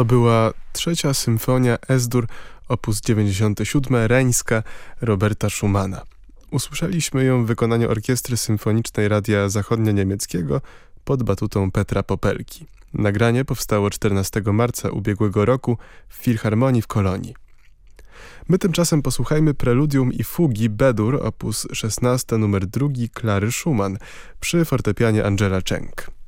To była trzecia symfonia S-dur op. 97 Reńska Roberta Schumana. Usłyszeliśmy ją w wykonaniu Orkiestry Symfonicznej Radia Zachodnio-Niemieckiego pod batutą Petra Popelki. Nagranie powstało 14 marca ubiegłego roku w Filharmonii w Kolonii. My tymczasem posłuchajmy preludium i fugi Bedur op. 16 numer 2 Klary Schumann przy fortepianie Angela Cheng.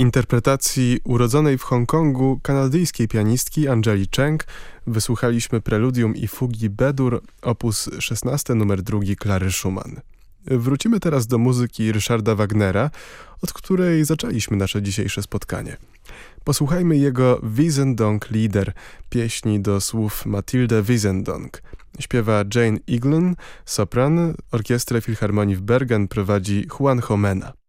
Interpretacji urodzonej w Hongkongu kanadyjskiej pianistki Angeli Cheng wysłuchaliśmy preludium i fugi Bedur opus 16 numer 2 Klary Schumann. Wrócimy teraz do muzyki Ryszarda Wagnera, od której zaczęliśmy nasze dzisiejsze spotkanie. Posłuchajmy jego Wiesendonck Lieder, pieśni do słów Matilde Wiesendonck. Śpiewa Jane Eaglin, sopran, orkiestrę Filharmonii w Bergen prowadzi Juan Homena.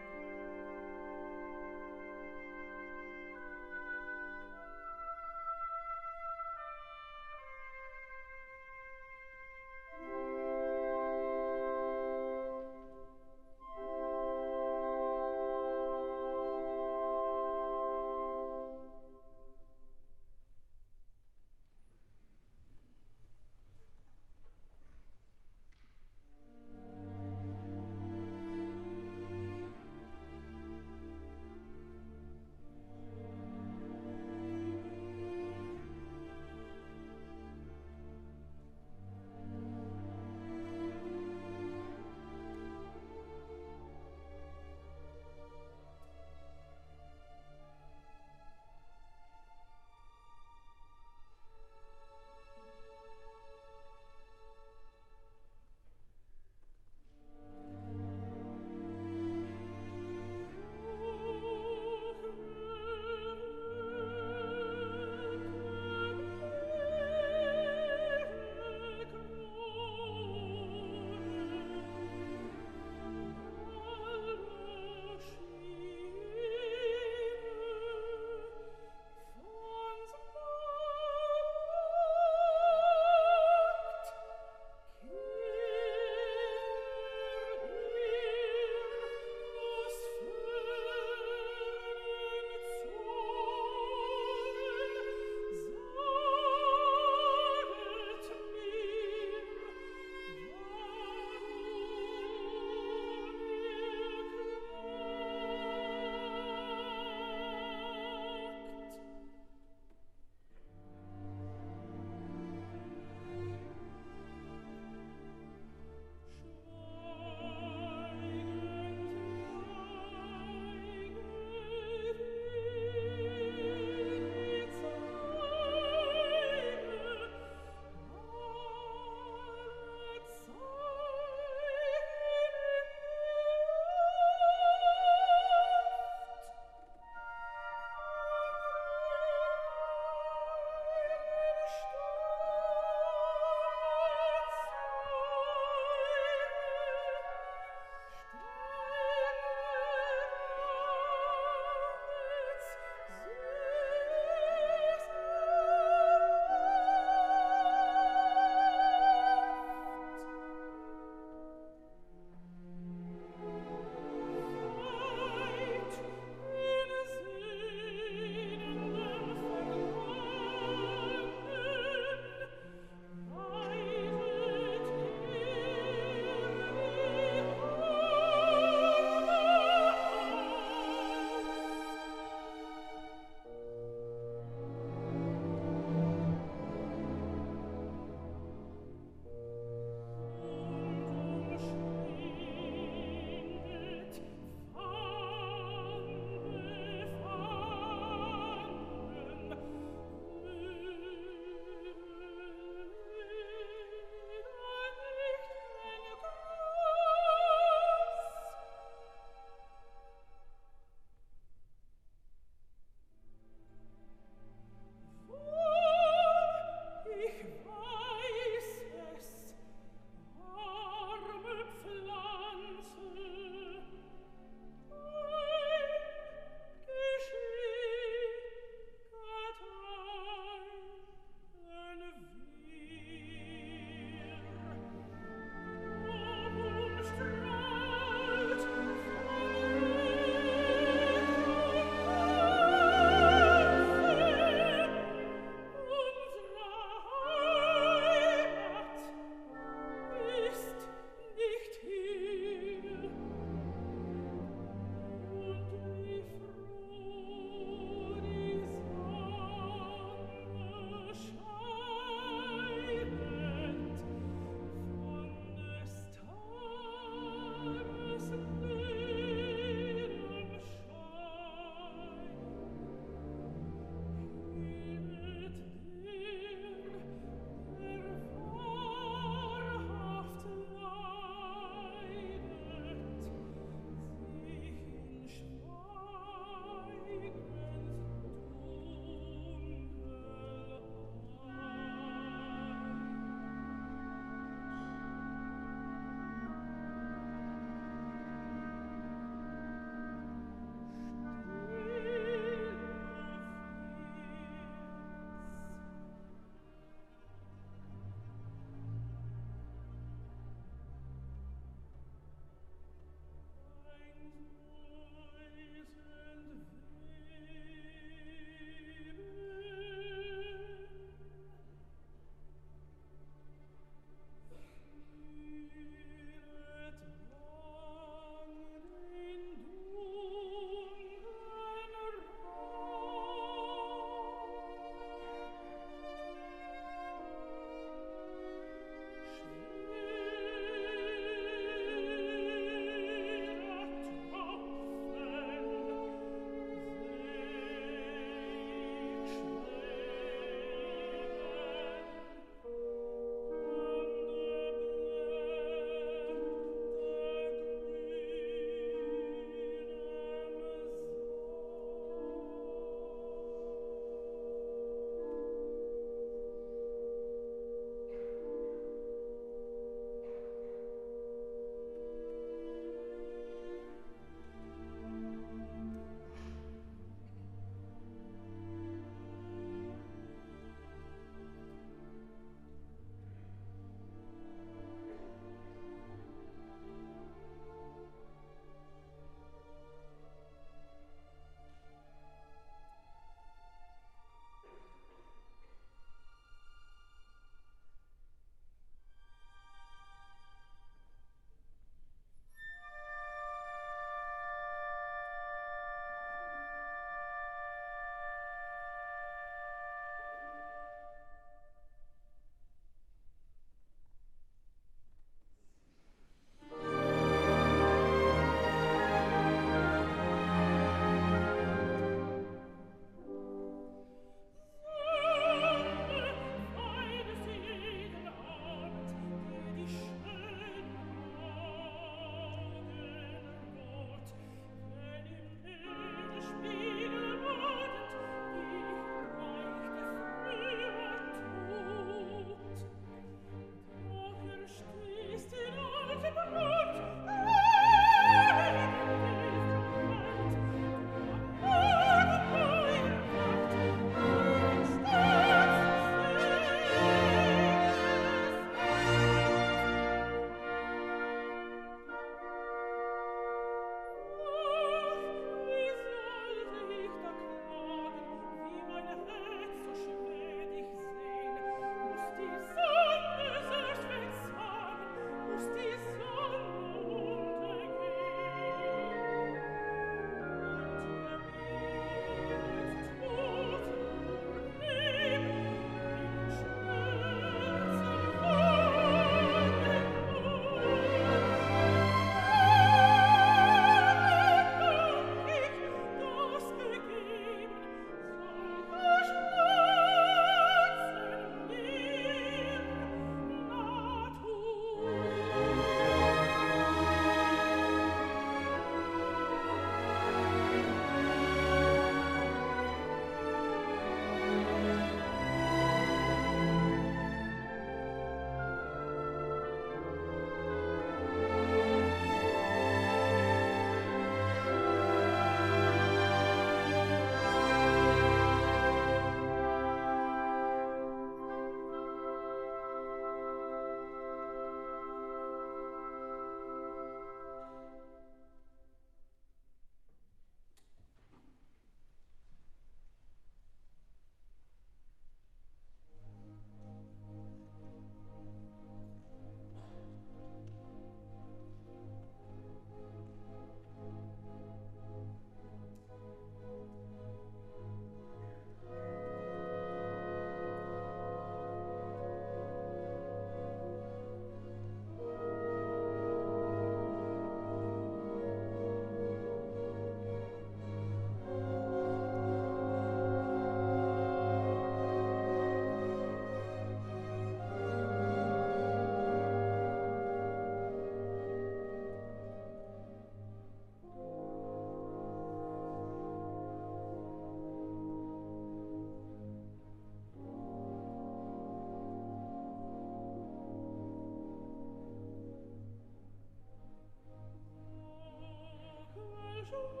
Bonjour.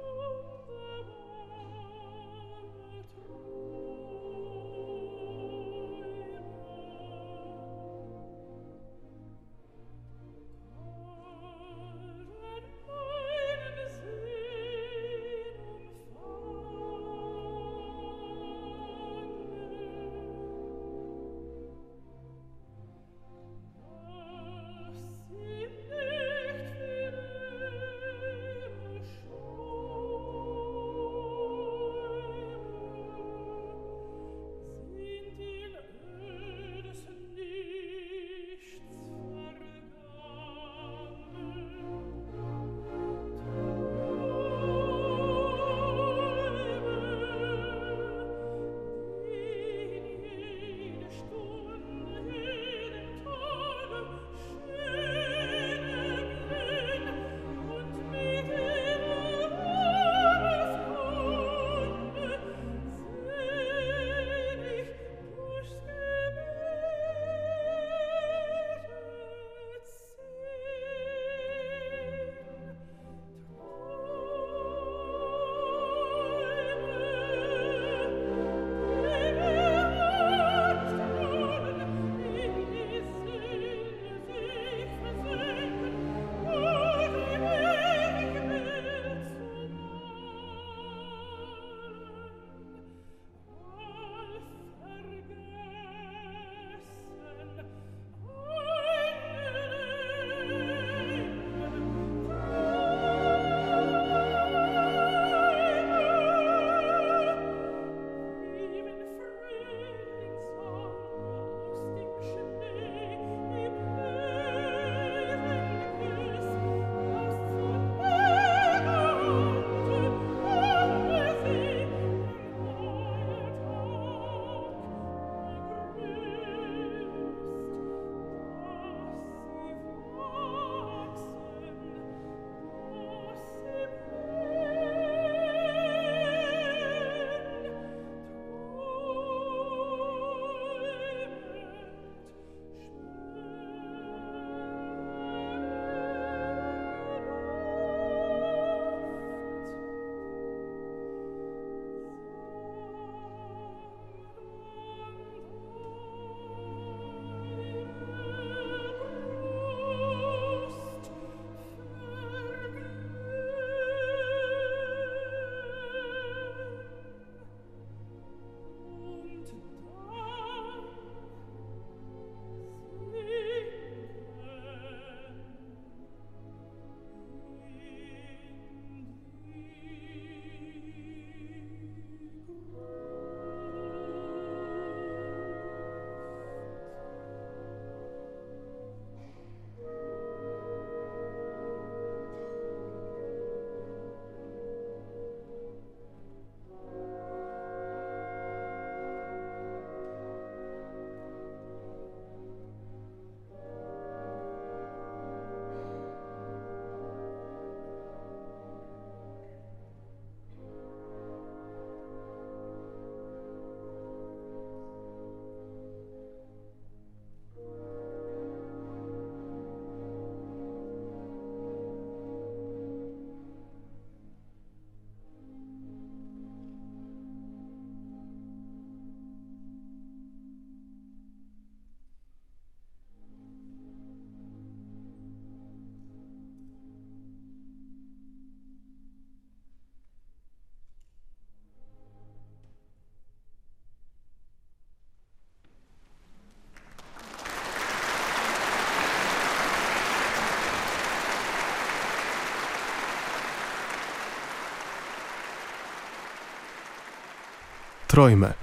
Trojmę.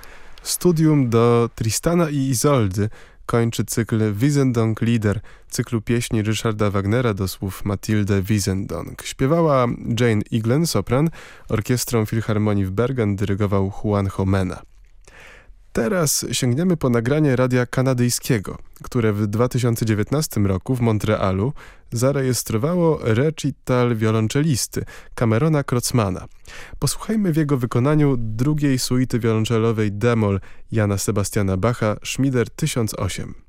Studium do Tristana i Izoldy kończy cykl Wiesendonck Lieder, cyklu pieśni Ryszarda Wagnera do słów Matilde Wiesendonck. Śpiewała Jane Iglen, sopran, orkiestrą Filharmonii w Bergen dyrygował Juan Homena. Teraz sięgniemy po nagranie radia kanadyjskiego, które w 2019 roku w Montrealu zarejestrowało recital wiolonczelisty Camerona Krocmana. Posłuchajmy w jego wykonaniu drugiej suity wiolonczelowej Demol Jana Sebastiana Bacha Schmieder 1008.